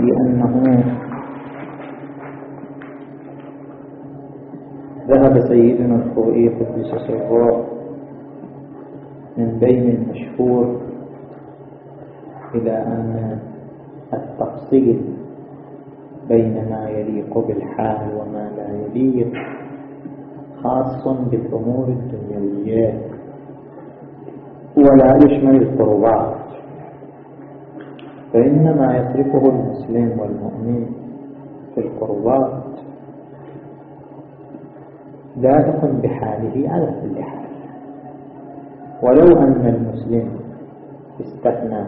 في أنه ذهب سيدنا الخوئي قدس سره من بين المشهور إلى أن التفصيل بين ما يليق بالحال وما لا يليق خاص بالأمور الدنيوية. ولا يشمل القربات فإنما يصرفه المسلم والمؤمن في القربات. لائق بحاله على كل حال. ولو أن المسلم استثنى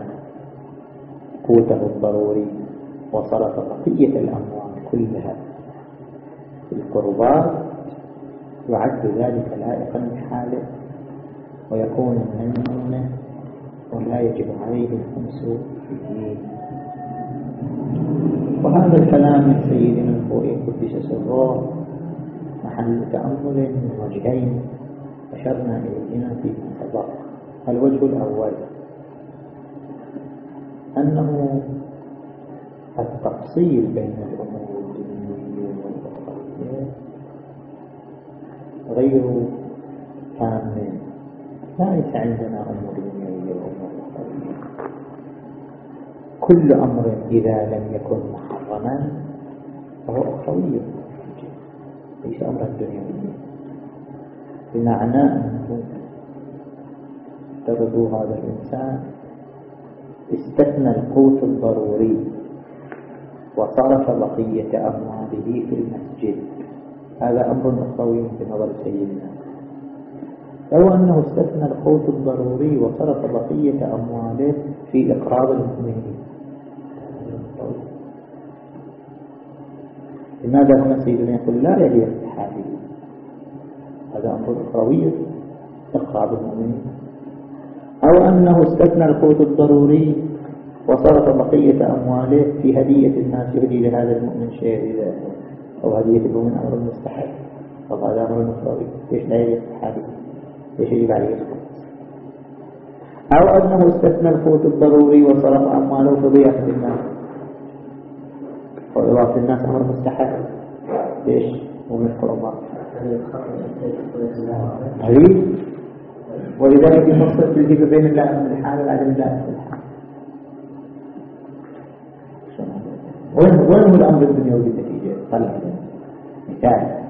قوته الضروري وصرف بقية الأموال كلها في القربات يعد ذلك لائقا بحاله ويكون من المؤمنة ولا يجب عليه الخمس فيه وهذا الكلام من سيدنا الخوئي قدس سره محل تأمل من وجهين أشرنا إليهما في سبق. الوجه الأول أنه التفصيل بين الأمور غير تام. ليس عندنا أمور دنيوية وأمور أخروية كل أمر إذا لم يكن محرما فهو أخروي ليس أمرا دنيويا. بمعنى أنه افترضوا هذا الإنسان استثنى القوت الضروري وصرف بقية أمواله في المسجد. هذا أمر أخروي بنظر سيدنا. لو أنه استثنى القوت الضروري وصرف بقية أمواله في إقراض المؤمنين. لماذا هنا سيدنا يقول لا يلي استحاله هذا أمر أخروي إقراض المؤمنين أو أنه استثنى القوت الضروري وصرف بقية أمواله في هدية الناس يهدي لهذا المؤمن شيء إذا أو هدية المؤمن أمر مستحب أو هذا أمر أخروي ليش لا يلي استحاله ليش يجب عليه أو أنه استثنى القوت الضروري وصرف أمواله في ضيافة الناس. وإضافة الناس أمر مستحب. ليش؟ مو من الله. عزيز ولذلك يفصل في الهبة بين اللائم الحال وعدم الحال وين وين هو الأمر الدنيوي بالنتيجة؟ طلع. مثال.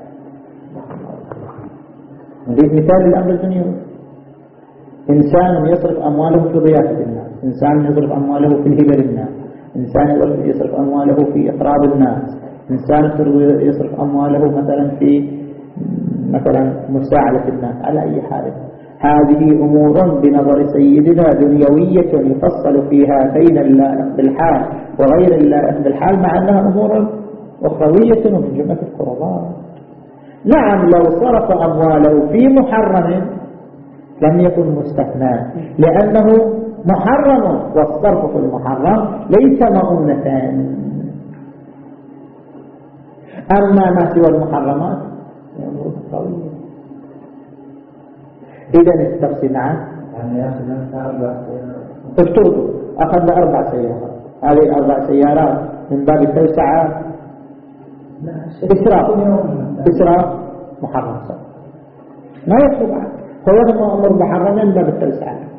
نريد مثال للأمر الدنيوي. إنسان يصرف أمواله في ضيافة الناس إنسان يصرف أمواله في الهبة للناس إنسان يصرف أمواله في إقراب الناس. إنسان يصرف أمواله مثلا في مثلا مساعدة الناس. على أي حال. هذه أمور بنظر سيدنا دنيوية يفصل فيها بين اللائق بالحال وغير اللائق بالحال مع أنها أمور أخروية ومن جملة القربات نعم لو صرف أمواله في محرم لم يكن مستثنى لأنه محرم والصرف في المحرم ليس مؤونة أما ما سوى المحرمات أمور أخروية إذا نعم يعني افترضوا أخذنا أربع سيارات. هذه الأربع سيارات من باب التوسعة. إسراف. إسراف محرم. ما يكتب عنه فهو أمر محرم من باب التوسعة.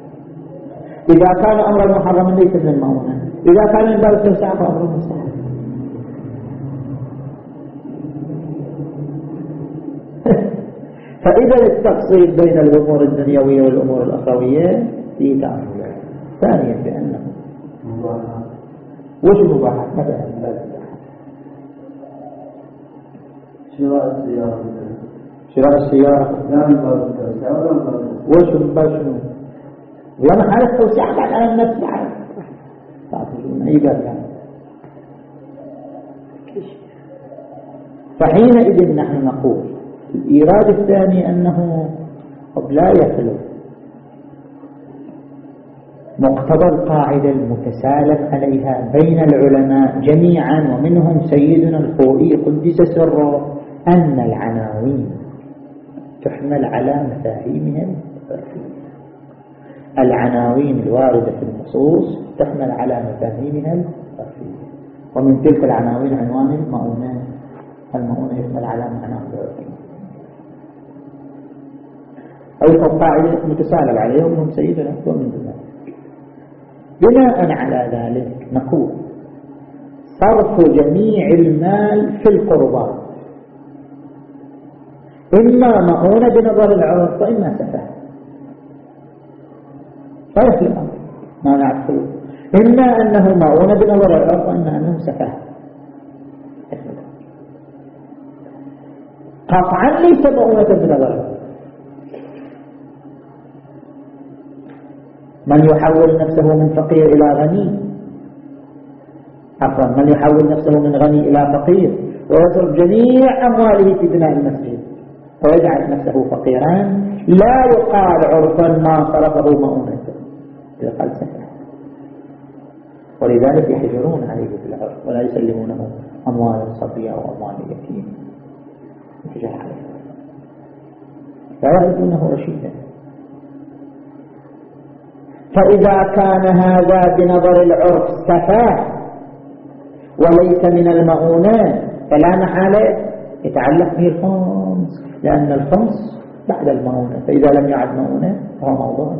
إذا كان أمر محرم ليس من المؤونة إذا كان من باب التوسعة فأمر مستحب فإذا التفصيل بين الأمور الدنيوية والأمور الأخروية في تأمل ثانيا بأنه وش مباحة؟ مثلا شراء السيارة. شراء السيارة. وش شنو وأنا تعطيون أي باب يعني. فحينئذ نحن نقول الإيراد الثاني أنه قد لا يخلو. مقتضى القاعدة المتسالم عليها بين العلماء جميعا ومنهم سيدنا الخوئي قدس سره أن العناوين تحمل على مفاهيمهم. العناوين الواردة في النصوص تحمل على مفاهيمها الفقهية ومن تلك العناوين عنوان المؤونة. المؤونة يشمل على معنى أي القاعدة متسالب عليه ومنهم سيدنا ومن ذلك. بناء على ذلك نقول صرف جميع المال في القربات إما مؤونة بنظر العرف وإما سفه. صرف الأمر ما نعرفه. إما أنه مؤونة بنظر العرف وإما أنه سفه قطعا ليس مؤونة بنظر من يحول نفسه من فقير إلى غني؟ عفوا من يحول نفسه من غني إلى فقير؟ ويصرف جميع أمواله في بناء المسجد. ويجعل نفسه فقيرا. لا يقال عرفا ما صرفه مؤونة يقال سهلا ولذلك يحجرون عليه في العرف ولا يسلمونه. أموال الصبية أو أموال اليتيم يحجر عليه. لا يعرفونه رشيدا. فإذا كان هذا بنظر العرف سفاه وليس من المؤونات فلا محالة يتعلق به الخمس لأن الخمس بعد المؤونة فإذا لم يعد مؤونة فهو موضوع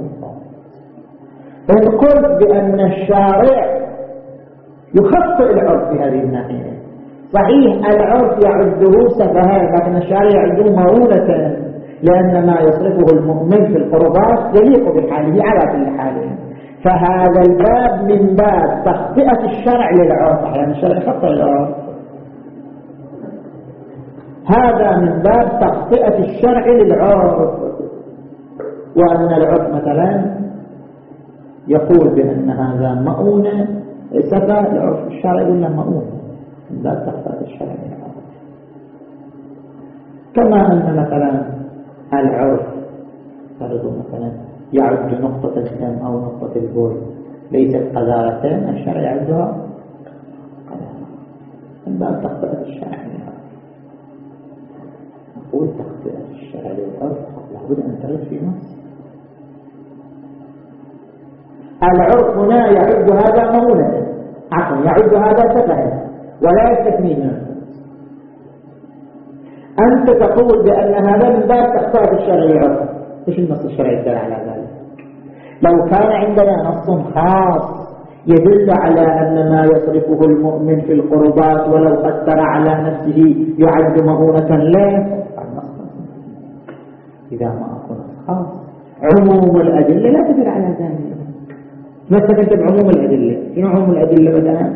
إن قلت بأن الشارع يخطئ العرف في هذه الناحية. صحيح العرف يعده سفها لكن الشارع يعده مؤونة لأن ما يصرفه المؤمن في القربات يليق بحاله على كل حال. فهذا الباب من باب تخطئة الشرع للعرف. أحيانا الشرع يخطئ العرف. هذا من باب تخطئة الشرع للعرف. وأن العرف مثلا يقول بأن هذا مؤونة سفى العرف الشرع يقول له مؤونة. من باب الشرع كما أن مثلا العرف فرضوا مثلا يعد نقطة الدم أو نقطة البول. ليست قذارة الشرع يعدها من باب تخطئة الشرع نقول تخطئة الشرع للعرف. لابد أن ترد في نص العرف هنا يعد هذا مولدا عفوا يعد هذا سفها ولا يستثني منه أنت تقول بأن هذا من باب تخطئة الشرع إيش النص الشرعي يدل على ذلك؟ لو كان عندنا نص خاص يدل على أن ما يصرفه المؤمن في القربات ولو أثر على نفسه يعد مهونة له إذا ما أكون خاص عموم الأدلة لا تدل على ذلك. استفدت بعموم الأدلة. شنو عموم الأدلة مثلا؟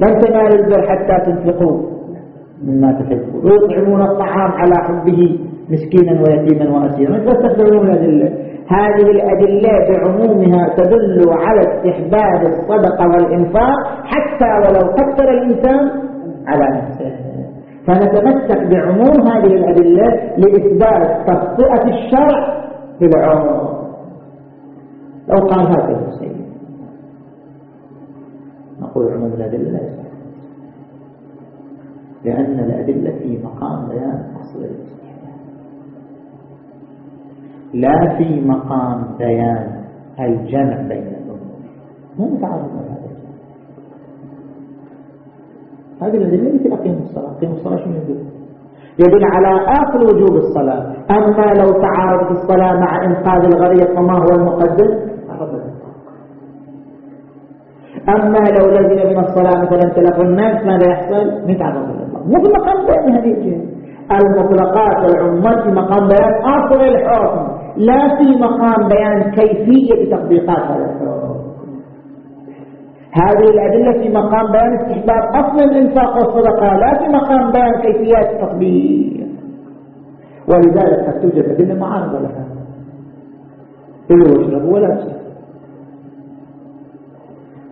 لن تنالوا البر حتى تنفقوا مما تحبون. ويطعمون الطعام على حبه مسكينا ويتيما وأسيرا. تستخدمون الأدلة. هذه الأدلة بعمومها تدل على استحباب الصدقة والإنفاق حتى ولو كثر الإنسان على نفسه. فنتمسك بعموم هذه الأدلة لإثبات تخطئة الشرع في العمر لو قال هذا السيد نقول عموم الأدلة لا يصح. لأن الأدلة في مقام بيان أصل لا في مقام بيان الجمع بين الأمور. مو متعارض مع هذا هذه الأدلة مثل أقيم الصلاة أقيم الصلاة شنو يدل يدل على آخر وجوب الصلاة. أما لو تعارضت الصلاة مع إنقاذ الغريق فما هو المقدم أما لو لزم من الصلاة مثلا تلف الناس ماذا يحصل؟ نتعرض الله. مو في مقام بيان هذه الجهة. المطلقات العمال في مقام بيان آخر الحكم. لا في مقام بيان كيفية تطبيقات هذا الحكم. هذه الأدلة في مقام بيان استحباب أصل الإنفاق والصدقة لا في مقام بيان كيفيات التطبيق. ولذلك قد توجد أدلة معارضة لها. كلوا ولا تشربوا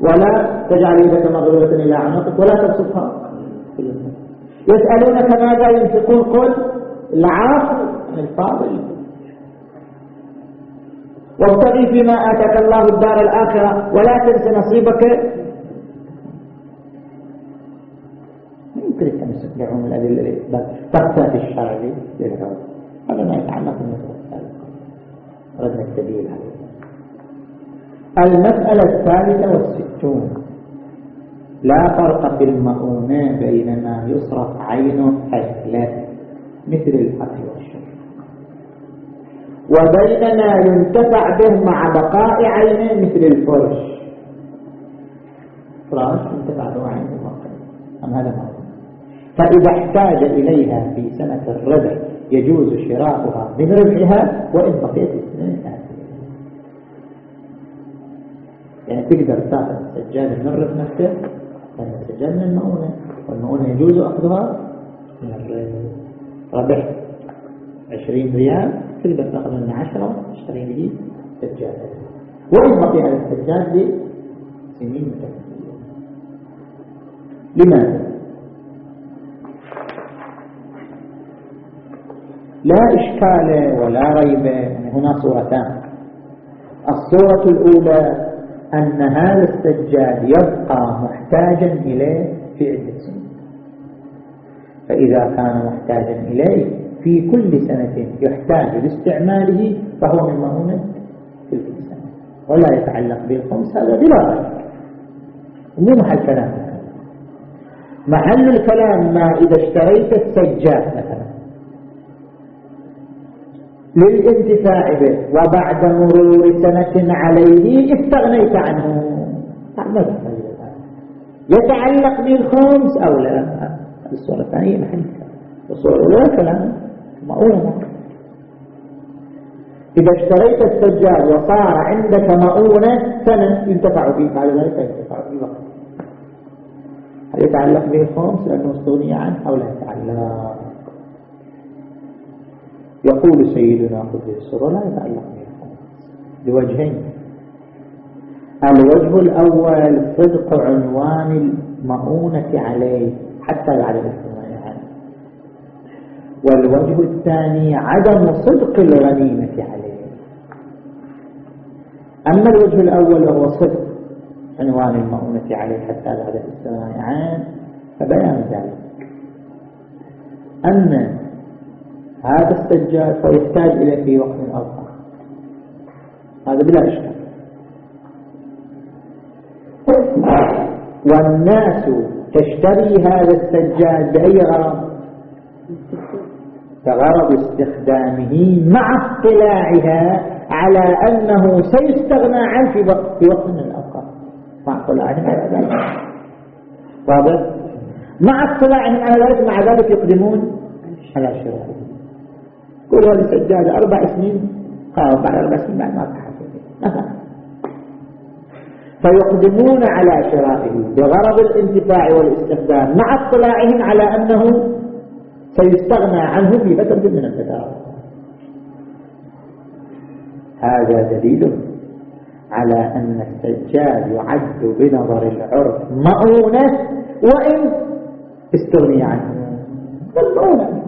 ولا تجعل يدك مغلولة إلى عنقك ولا تبسطها يسألونك ماذا ينفقون؟ قل العاصر الفاضل. وابتغي فيما آتاك الله الدار الآخرة ولا تنس نصيبك. يمكن التمسك بعموم الأدلة تخطئة الشرع هذا ما يتعلق بالمسألة. الثالثة ردنا الدليل عليه. المسألة الثالثة والستون لا فرق في المؤونة بينما يصرف عينه أكلة مثل الأكل والشرب وبين ما ينتفع به مع بقاء عينه مثل الفرش. فراش ينتفع به عينه أم هذا ما فإذا احتاج إليها في سنة الربع يجوز شراؤها من ربعها وإن بقيت يعني تقدر تاخذ سجادة من ربع نفسه لأن السجادة من المؤونة والمؤونة يجوز أخذها من الربع عشرين ريال تقدر تاخذ من عشرة تشتري به سجادة. وإن بقي هذا السجاد لسنين متكاملة لماذا؟ لا إشكال ولا ريب يعني هنا صورتان. الصورة الأولى أن هذا السجاد يبقى محتاجا إليه في عدة سنين. فإذا كان محتاجا إليه في كل سنة يحتاج لاستعماله فهو من مؤونة تلك السنة ولا يتعلق بالخمس هذا بلا ريب مو محل كلام. محل الكلام ما إذا اشتريت السجاد مثلا. للانتفاع به وبعد مرور سنة عليه استغنيت عنه. يتعلق بالخمس أو لا؟ الصورة الثانية محل الصورة الأولى كلام مؤونة إذا اشتريت السجاد وصار عندك مؤونة سنة ينتفع به بعد ذلك ينتفع به هل يتعلق به الخمس لأنه استغني عنه أو لا؟ يتعلق. يقول سيدنا قدس السر لا يتعلق لوجهين. الوجه الأول صدق عنوان المؤونة عليه حتى بعد الاستماع عنه والوجه الثاني عدم صدق الغنيمة عليه. أما الوجه الأول وهو صدق عنوان المؤونة عليه حتى بعد الاستماع عنه فبيان ذلك. أن هذا السجاد فيحتاج إليه في وقت آخر هذا بلا إشكال. والناس تشتري هذا السجاد بأي غرض؟ بغرض استخدامه مع اطلاعها على أنه سيستغنى عنه في وقت, في وقت من الأوقات. مع اطلاعهم على ذلك. واضح؟ مع اطلاعهم على ذلك مع ذلك يقدمون على شرائه هذه السجادة أربع سنين. قام بعد أربع سنين بعد ما تحسن مثلا فيقدمون على شرائه بغرض الانتفاع والاستخدام مع اطلاعهم على أنه سيستغنى عنه في فترة من الفترات. هذا دليل على أن السجاد يعد بنظر العرف مؤونة وإن استغني عنه. مؤونة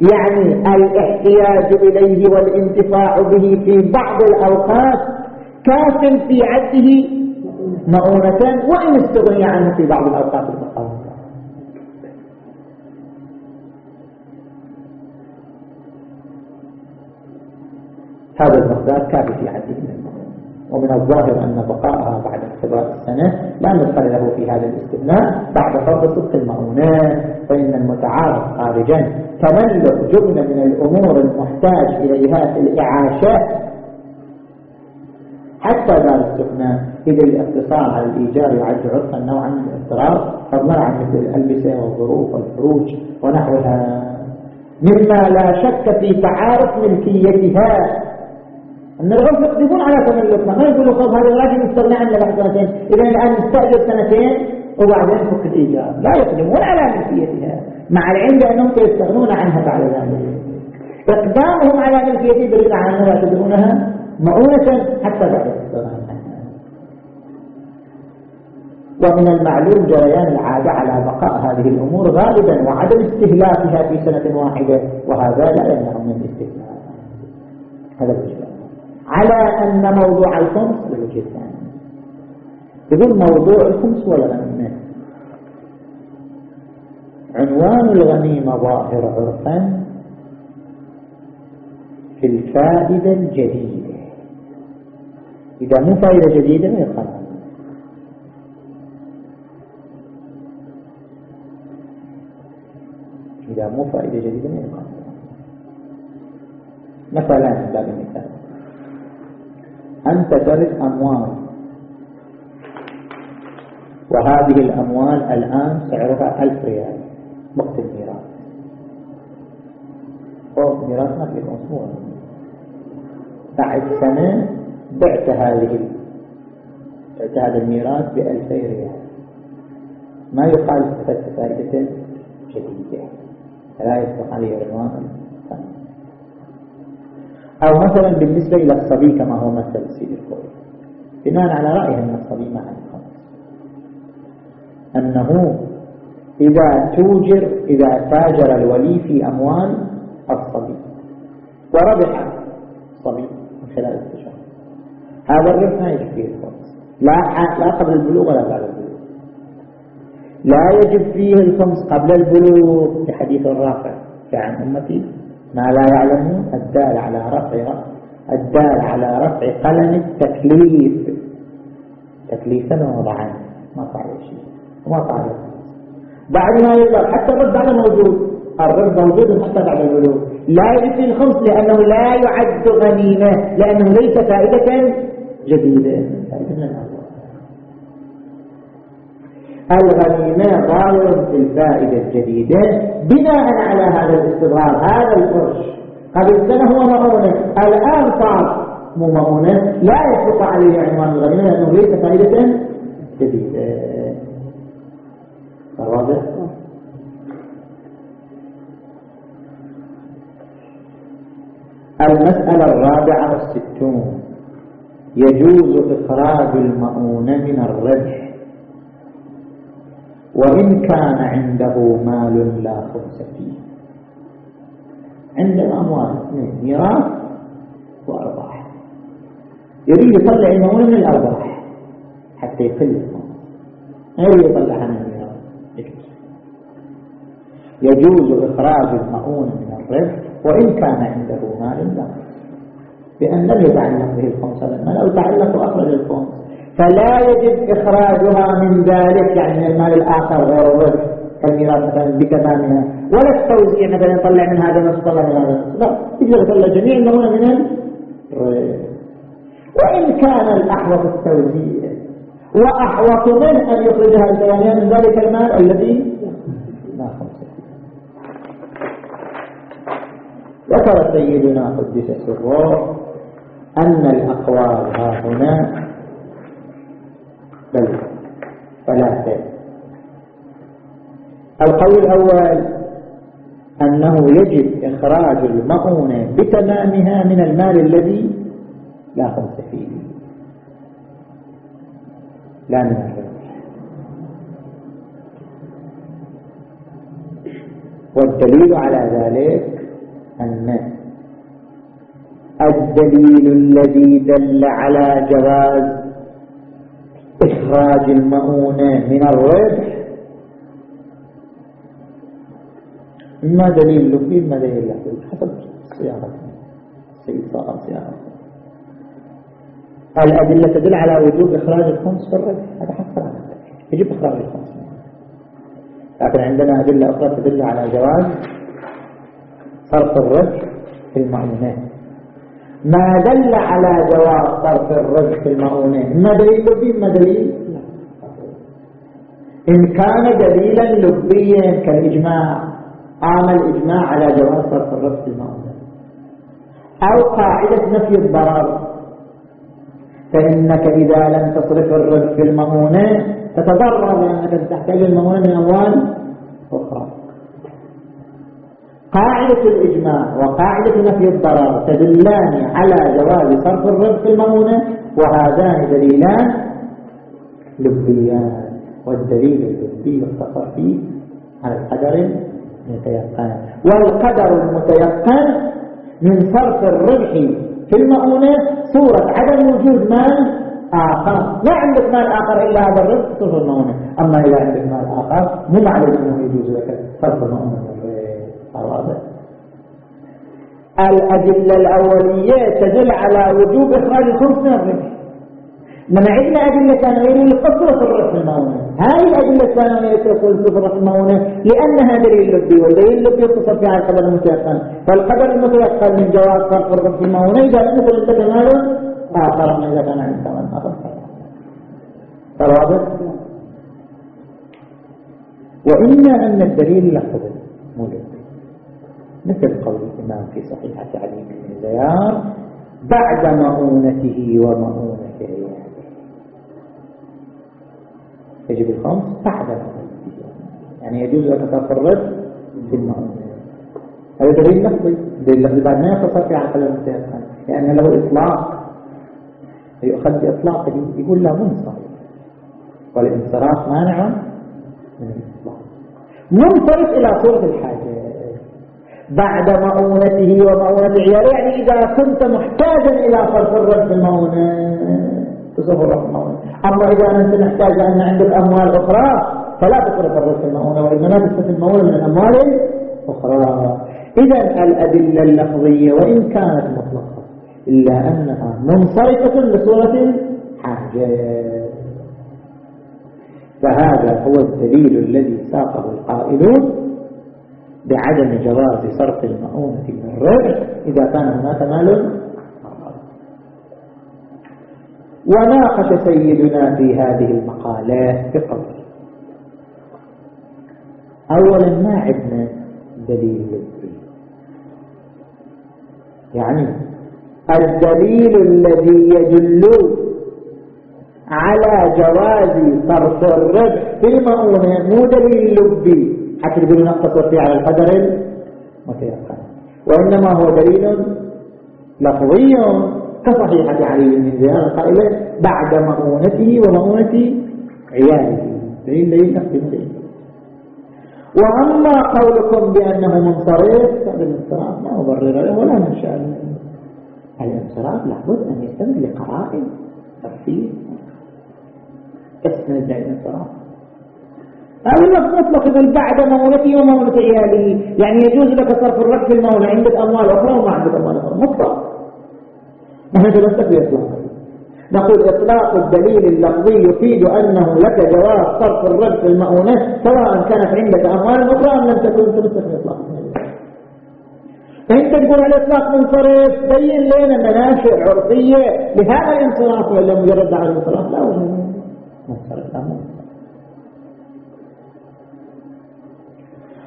يعني الاحتياج إليه والانتفاع به في بعض الأوقات كاف في عده مؤونة وإن استغني عنه في بعض الأوقات المقامة هذا المقدار كافي في عده. ومن الظاهر أن بقاءها بعد اختبار السنة لا ندخل له في هذا الاستثناء بعد فرض صدق المؤونات فإن المتعارف خارجا. تملك جملة من الأمور المحتاج إليها في الإعاشة حتى ذا الاستثناء. إذا الاقتصار على الإيجار يعد عرفا نوعا من الاضطرار فضلا عن مثل الألبسة والظروف والفروج ونحوها. مما لا شك في تعارف ملكيتها. العرف يقدمون على تملكها ما يقولوا خلاص هذا لازم نستغنى عنه بعد سنتين إذا الآن نستأجر سنتين وبعدين فك الإيجار لا يقدمون على ملكيتها مع العلم بأنهم سيستغنون عنها بعد ذلك. إقدامهم على ملكيتها دليل على أنهم يعتبرونها مؤونة حتى بعد ومن المعلوم جريان العادة على بقاء هذه الأمور غالبا وعدم استهلاكها في سنة واحدة وهذا لا يمنع من الاستهلاك. هذا الوجه على أن موضوع الخمس الوجه الثاني يقول موضوع الخمس والغنيمة عنوان الغنيمة ظاهر عرفا في الفائدة الجديدة. إذا مو فائدة جديدة ما يخالف. إذا مو فائدة جديدة ما يخالف. مثلا هذا المثال أنت ترد أموال. وهذه الأموال الآن سعرها ألف ريال. وقت الميراث. أو ميراث ما في أسبوع. بعد سنة بعت هذه بعت هذا الميراث بألفي ريال. ما يقال استفدت فائدة جديدة. لا يصلح عليه عنوان أو مثلا بالنسبة إلى الصبي كما هو مثل سيد الكوي بناء على رأيه أن الصبي ما عنده أنه إذا توجر إذا تاجر الولي في أموال الصبي. وربح الصبي من خلال التجارة. هذا الربح ما يجب فيه الخمس لا لا قبل البلوغ ولا بعد البلوغ. لا يجب فيه الخمس قبل البلوغ. في حديث الرافع كعن أمتي ما لا يعلم الدال على رفع الدال على رفع قلم التكليف. تكليفا ووضعا. ما فعل شيء. وما فعل بعد ما يبلغ حتى الرد بعد موجود. الرد موجود حتى بعد البلوغ لا يجب الخمس لأنه لا يعد غنيمة لأنه ليس فائدة جديدة. فائدة من الغنيمة ظاهر في الفائدة الجديدة بناء على هذا الاستظهار هذا الفرش. قبل سنة هو مؤونة الآن صار مو مؤونة لا يسبق عليه عنوان الغنيمة لأنه ليس فائدة جديدة. واضح؟ المسألة الرابعة والستون. يجوز إخراج المؤونة من الربح. وإن كان عنده مال لا خبز فيه. عنده أموال اثنين ميراث وأرباح. يريد يطلع المؤونة من الأرباح حتى يقل ما يريد يطلعها من الميراث يجوز. إخراج المؤونة من الربح وإن كان عنده مال لا بأن لم يتعلق به الخمس هذا المال أو تعلق وأخرج الخمس. فلا يجب إخراجها من ذلك يعني من المال الآخر غير الربح كالميراث مثلا بتمامها ولا التوزيع مثلا يطلع من هذا النص يطلع من هذا النص لا يجب يطلع جميع المهونة من وإن كان الأحوط التوزيع وأحوط من أن يخرجها الثانية من ذلك المال الذي ذكر سيدنا قدس سره أن الأقوال ها هنا بل ثلاثة القول الأول أنه يجب إخراج المؤونة بتمامها من المال الذي لا خمس فيه. لا من الربح والدليل على ذلك أن الدليل الذي دل على جواز إخراج المؤونة من الربح. إما دليل لفي إما دليل لفي حسب صياغة صياغة الأدلة تدل على وجوب إخراج الخمس في الربح. هذا حصل على يجب إخراج الخمس. لكن عندنا أدلة أخرى تدل على جواز صرف الربح في المؤونات ما دل على جواز صرف الرزق المؤونة. ما دليل لبي ما دليل إن كان دليلا لبيا كالإجماع قام الإجماع على جواز صرف الرزق المؤونة. أو قاعدة نفي الضرر. فإنك إذا لم تصرف الرزق المؤونة تتضرر لأنك تحتاج المؤونة من أموال أخرى قاعدة الإجماع وقاعدة نفي الضرر تدلان على جواز صرف الرزق المؤونة وهذان دليلان لبيان والدليل اللبي يختصر فيه على القدر المتيقن. والقدر المتيقن من صرف الربح في المؤونة صورة عدم وجود مال آخر. لا عندك مال آخر إلا هذا الرزق صرف المؤونة أما إذا عندك مال آخر مو معلوم أنه يجوز لك صرف المؤونة واضح الأدلة الأولية تدل على وجوب إخراج الخمس من الربح إنما عندنا أدلة ثانوية لقصرة الربح المؤونة هذه الأدلة الثانوية يقول صفر المؤونة لأنها دليل لبي والدليل اللبي يتصل فيها القدر المتيقن. فالقدر المتيقن من جواز صرف الرب في المؤونة إذا لم يكن أنت كمال آخر إذا كان عندك كمان آخر فواضح؟ وإما أن الدليل لفظي مو مثل قول الإمام في صحيحة علي بن زيار بعد مؤونته ومؤونة عياله يجب الخمس بعد مؤونته. يعني يجوز صرف الرد في المؤونة. هذا دليل لفظي. دليل لفظي بعد ما يقتصر في عقل المتيقن. لأن له إطلاق. يؤخذ بإطلاقه يقول لا منصرف والانصراف مانع من الإطلاق. منصرف إلى صورة الحاجة. بعد مؤونته ومؤونة عياله يعني إذا كنت محتاجا إلى صرف الرد المؤونة تصرف المؤونة. أما إذا أنت محتاج أن عندك أموال أخرى فلا تصرف الرد المؤونة وإنما تصرف المؤونة من الأموال الأخرى إذا الأدلة اللفظية وإن كانت مطلقة إلا أنها منصرفة لصورة حاجة. فهذا هو الدليل الذي ساقه القائلون. بعدم جواز صرف المؤونة من الربح إذا كان هناك مال. وناقش سيدنا في هذه المقالات بقوله أولا ما عندنا دليل للدين يعني الدليل الذي يدل على جواز صرف الربح في المؤونة مو دليل لبي. حتى تقولوا نقتصر فيه على القدر المتيقن وإنما هو دليل لفظي كصحيحة علي بن زياد قائلة بعد مؤونته ومؤونة عياله. دليل دليل دليل وأما قولكم بأنه منصرف فهذا الانصراف لا مبرر له ولا منشأ له الانصراف لابد أن يستند لقرائن تفسير تستند الانصراف هذا اللفظ مطلق يقول بعد مولتي ومولة عيالي يعني يجوز لك صرف الرق في المولى عندك أموال أخرى وما عندك أموال أخرى. مطلق. نحن تمسك بإطلاق نقول إطلاق الدليل اللفظي يفيد أنه لك جواز صرف الرد في المؤونة سواء كانت عندك أموال أخرى أم لم تكن تمسك بإطلاق فأنت تقول على الإطلاق منصرف بين لنا مناشئ عرفية لهذا الانصراف ولا مجرد على الانصراف لا وجه منصرف لا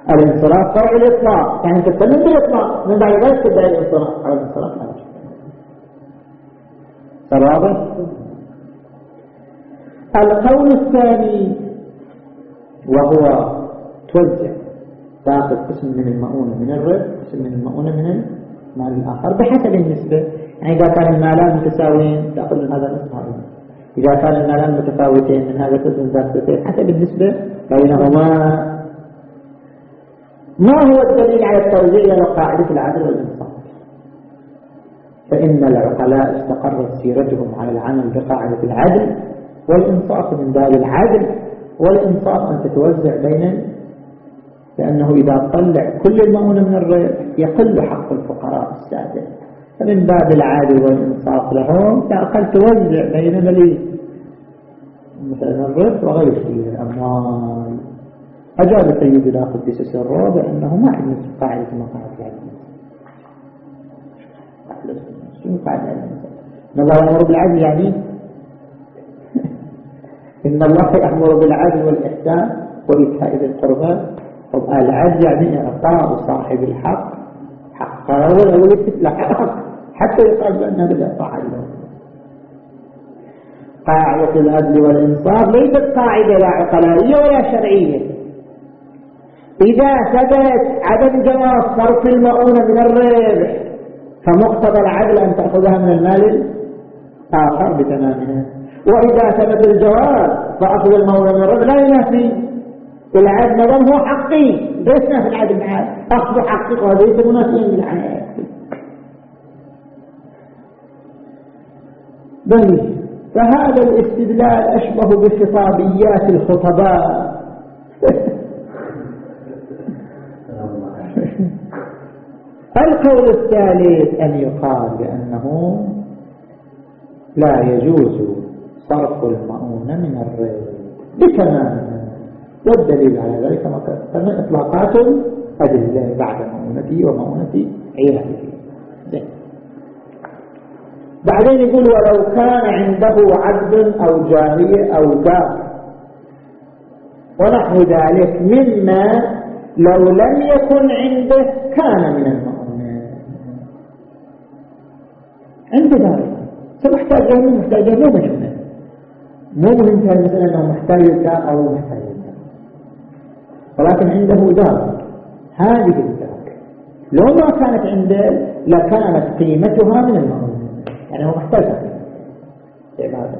الانصراف فرع الإطلاق يعني تستمر بالإطلاق من بعد ذلك تبدأ الانصراف على الانصراف. على واضح القول الثاني وهو توزع تاخذ قسم من المؤونة من الرد قسم من المؤونة من المال الآخر بحسب النسبة. يعني إذا كان المالان متساويين تأخذ من هذا القسم. هذا إذا كان المالان متفاوتين من هذا القسم ذات حسب النسبة بينهما ما هو الدليل على التوزيع إلى قاعدة العدل والإنصاف؟ فإن العقلاء استقرت سيرتهم على العمل بقاعدة العدل والإنصاف من باب العدل والإنصاف أن تتوزع بين لأنه إذا طلع كل المؤونة من الربح يقل حق الفقراء السادة فمن باب العدل والإنصاف لهم تأقل توزع بين مليء مثلا الربح وغيره من الأموال أجاب سيدنا قدس سره بأنه ما عندنا قاعدة ما قاعدة العلم شنو قاعدة العلم الله يأمر بالعدل يعني؟ إن الله يأمر بالعدل والإحسان وإيتاء ذي القربى. العدل يعني إعطاء صاحب الحق حقه له حق؟ حتى يقال بأنه بدأ فعل له قاعدة العدل والإنصاف ليست قاعدة لا عقلائية ولا شرعية. إذا ثبت عدم جواز صرف المؤونة من الربح فمقتضى العدل أن تأخذها من المال الآخر بتمامها. وإذا ثبت الجواز فأخذ المؤونة من الربح لا ينافي. العدل مدام هو حقي ليس في العدل معاه أخذ حقك وليس منافيا بالحياة بل فهذا الاستدلال أشبه بخطابيات الخطباء. القول الثالث أن يقال بأنه لا يجوز صرف المؤونة من الرزق بتمام والدليل على ذلك كما قلنا إطلاقات أدلة بعد مؤونتي ومؤونتي عياله بعدين يقول ولو كان عنده عبد أو جارية أو دار ونحو ذلك مما لو لم يكن عنده كان من عنده دار فمحتاج له محتاج له مهم مو مهم في المسألة أنه محتاج الدار أو محتاج الدار ولكن عنده دار هذه الدار لو ما كانت عنده لكانت قيمتها من المؤمنين يعني هو محتاج عبادة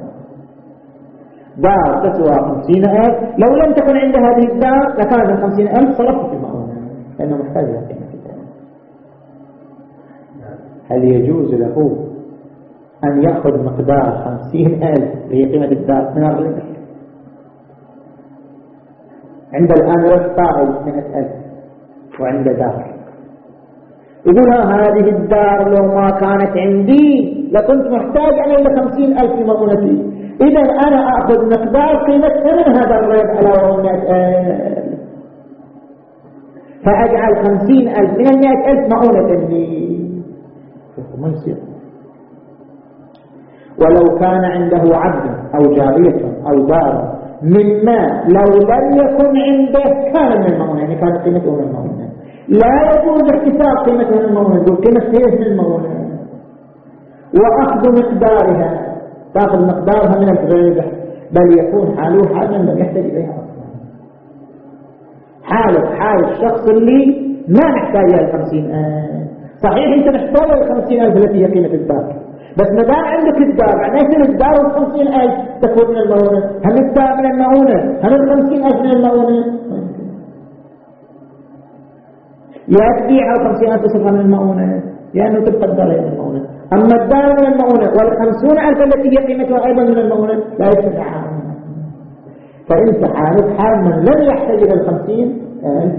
دار تسوى خمسين ألف. لو لم تكن عند هذه الدار لكانت الخمسين ألف صرفت في المؤونة لأنه محتاج إلى قيمة الدار هل يجوز له أن يأخذ مقدار خمسين ألف هي قيمة الدار من الربح. عند الآن ربح طائل مئة ألف وعند دار. يقول هذه الدار لو ما كانت عندي لكنت محتاج أنا إلى خمسين ألف في إذا أنا أخذ مقدار قيمة ثمن هذا الريب على وهو ألف. فأجعل خمسين ألف من المئة ألف مؤونة لي. ما يصير. ولو كان عنده عبد أو جارية أو دار مما لو لم يكن عنده كان من المؤونة يعني كانت قيمته من المؤونة لا يجوز احتساب قيمته من المؤونة يقول قيمة هي من المؤونة وأخذ مقدارها تأخذ مقدارها من الربح بل يكون حاله حالا لم يحتاج إليها حالك حال الشخص اللي ما نحتاج إلى الخمسين ألف صحيح أنت محتاج إلى الخمسين ألف التي هي قيمة الدار بس ما دام عندك الدار معناه يصير الدار والخمسين ألف. تكون من المؤونة هم الدار من المؤونة هم الخمسين ألف من المؤونة يا تبيع الخمسين ألف تصرفها من المؤونة لأنه تبقى الدار من المؤونة أما الدار من المؤونة والخمسون ألف التي هي قيمتها أيضا من المؤونة لا يستطيع فإنت حالك حال من لم يحتاج إلى الخمسين ألف.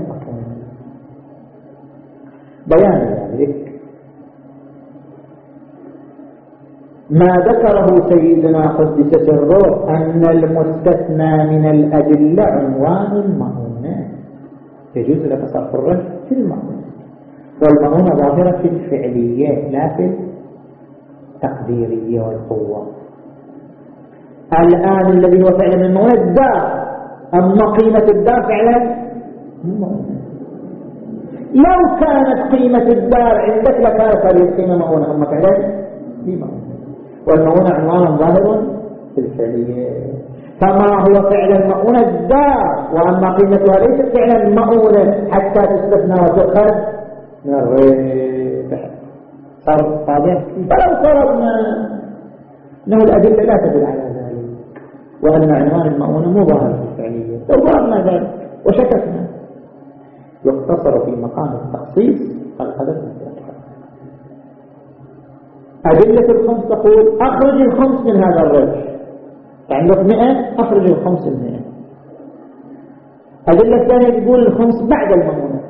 بيان ذلك. ما ذكره سيدنا قدس سره أن المستثنى من الأدلة عنوان المؤونة يجوز لك صرف الرجل في المؤونة والمؤونة ظاهرة في الفعلية لا في التقديرية والقوة. الآن الذي هو فعلا المؤونة الدار. أما قيمة الدار فعلا لو كانت قيمة الدار عندك لكانت هذه القيمة مؤونة أما فعلا هي مؤونة والمؤونة عنوان ظاهر في الفعلية فما هو فعلا مؤونة الدار وأما قيمتها ليست فعلا مؤونة حتى تستثنى وتؤخذ من الربح صار واضح فلو فرضنا إنه الأدلة لا تدل على ذلك. وأن عنوان المؤونة مو ظاهر في الفعلية. لو فرضنا ذلك وشككنا. يقتصر في مقام التخصيص الحدث أدلة الخمس تقول أخرج الخمس من هذا الرجل. عندك مئة أخرج الخمس المئة. أدلة الثانية تقول الخمس بعد المؤونة.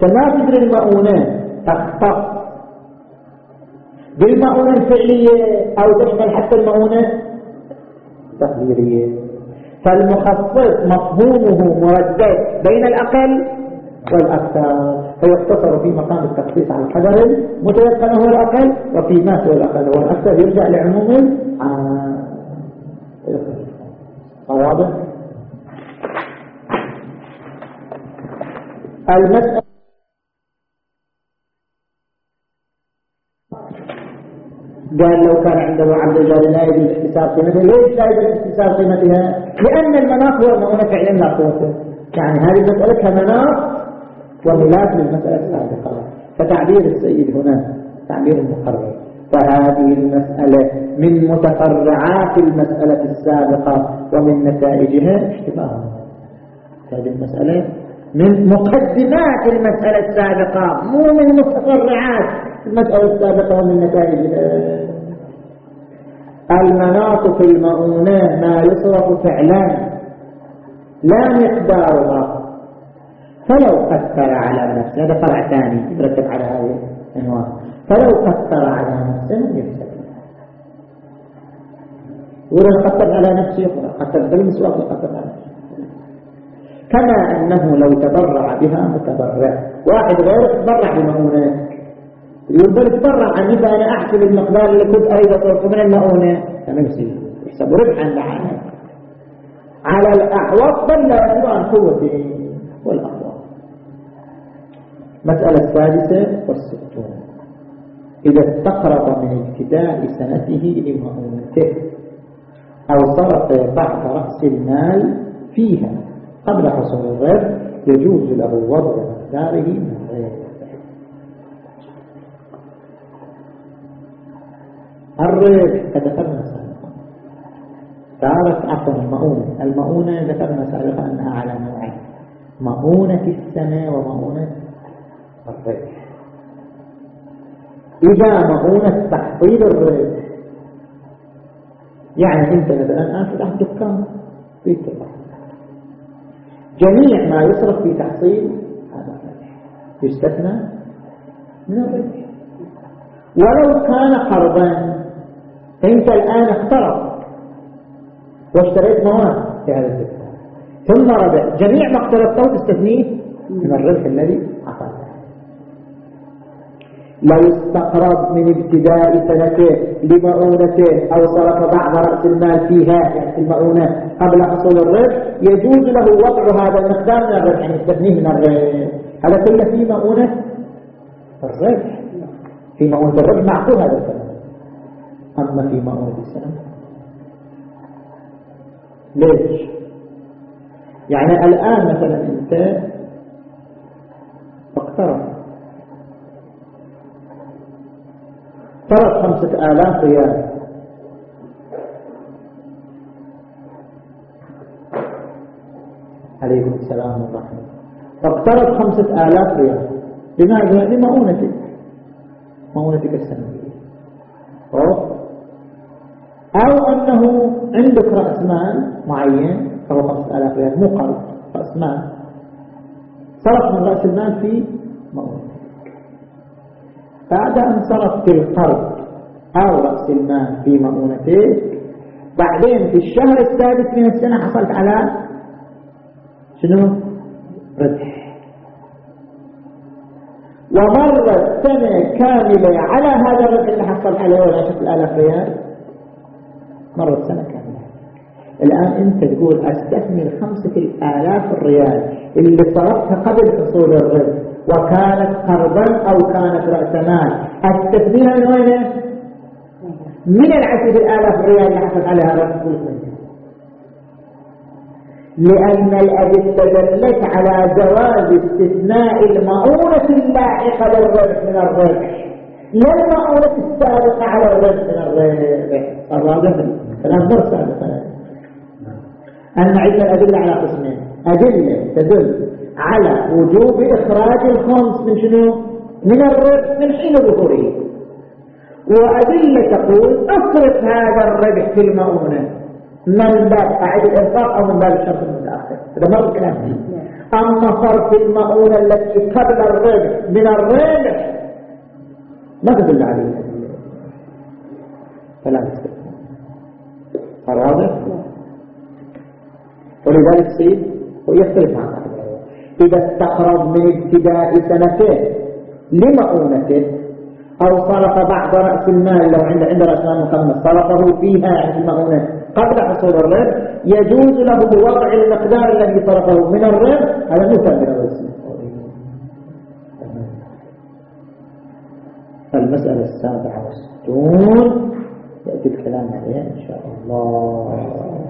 كما تدري المؤونة؟ تختص بالمؤونة الفعلية أو تشمل حتى المؤونة؟ التقديرية فالمخصص مفهومه مردد بين الأقل والأكثر. فيقتصر في مقام التخصيص على القدر المتيقن هو الأقل وفي ما سوى الأقل. هو الأكثر يرجع لعموم العام واضح؟ المسألة قال لو كان عنده عبد الجار لا يجوز احتساب قيمتها ليش لا يجوز احتساب قيمتها؟ لأن المناط هو المؤونة فعلا لا قوته يعني هذه المسألة كمناط وملاك للمسألة السابقة فتعبير السيد هنا تعبير المقرر فهذه المسألة من متفرعات المسألة السابقة ومن نتائجها اشتباه هذه المسألة من مقدمات المسألة السابقة مو من متفرعات المسألة السابقة ومن نتائجها. المناط في المؤونة ما يصرف فعلا لا مقدارها. فلو أثر على نفسه هذا فرع ثاني يترتب على هذه العنوان فلو أثر على نفسه يفسد ولا قتل على نفسه قتل بالمسواق قتل على نفسه. كما أنه لو تبرع بها متبرع. واحد غير تبرع بمؤونة. يقول تبرع عني فأنا أحسب المقدار اللي كنت أريد أصرفه من المؤونة. أنا يصير؟ يحسب ربحا لعنة على الأحوط بل لا يجب عن قوته والأحوط مسألة السادسة والستون. إذا استقرض من ابتداء سنته لمؤونته أو صرف بعض رأس المال فيها قبل حصول الربح يجوز له وضع مقداره من غير الربح كذكرنا سابقا. تعرف عفوا المؤونة. المؤونة ذكرنا سابقا أنها على نوعين مؤونة السنة ومؤونة إذا مؤونة تحصيل الربح يعني أنت مثلا الآن فتحت دكان في التبع جميع ما يصرف في تحصيل هذا يستثنى من الربح ولو كان قرضا فأنت الآن اقترض واشتريت مواد في هذا الدكان. ثم ربح جميع ما اقترضته تستثنيه من الربح الذي لو استقرض من ابتداء سنته لمؤونته أو صرف بعض رأس المال فيها يعني في المؤونة قبل حصول الربح يجوز له وضع هذا المقدار من الربح يعني يستثنيه من الربح. هذا كله في مؤونة الربح. في مؤونة الربح معقول هذا الكلام. أما في مؤونة السنة. ليش؟ يعني الآن مثلا أنت اقترض. فرض خمسة آلاف ريال. عليكم السلام ورحمة فاقترض خمسة آلاف ريال. لماذا؟ لمؤونتك مؤونتك السنوية أو أنه عندك رأس مال معين فهو خمسة آلاف ريال مو قرض رأس مال. صرف من رأس المال في بعد أن صرفت القرض أو رأس المال في مؤونتك بعدين في الشهر السادس من السنة حصلت على شنو؟ ربح. ومرت سنة كاملة على هذا الربح اللي حصلت عليه ولا شكل الآلاف ريال. مرت سنة كاملة. الآن أنت تقول أستثمر خمسة الآلاف الريال اللي صرفتها قبل حصول الربح. وكانت قرضا أو كانت رأس مال أستثمرها من وين؟ من العشرة الآلاف ريال اللي حصل عليها رأس لأن الأدلة دلت على جواز استثناء المؤونة اللاحقة للربح من الربح. لا المؤونة السابقة على الربح من الربح. الرابع كلام درس سابقا أن عندنا أدلة على قسمين. أدلة تدل على وجوب إخراج الخمس من شنو؟ من الربح من حين ظهوره. وأدلة تقول اصرف هذا الربح في المؤونة. من باب قاعدة الإنفاق أو من باب الشرط المتأخر. هذا مرة كلام أما صرف المؤونة التي قبل الربح من الربح ما تدل عليه. فلا يستثنى واضح؟ ولذلك السيد ويختلف عن إذا استقرض من ابتداء سنته لمؤونته أو صرف بعض رأس المال لو عند عند رأس مال مخمس صرفه فيها عند المؤونة قبل حصول الرب يجوز له وضع المقدار الذي صرفه من الرب هذا مو تأمير المسألة السابعة والستون. يأتي الكلام عليها إن شاء الله.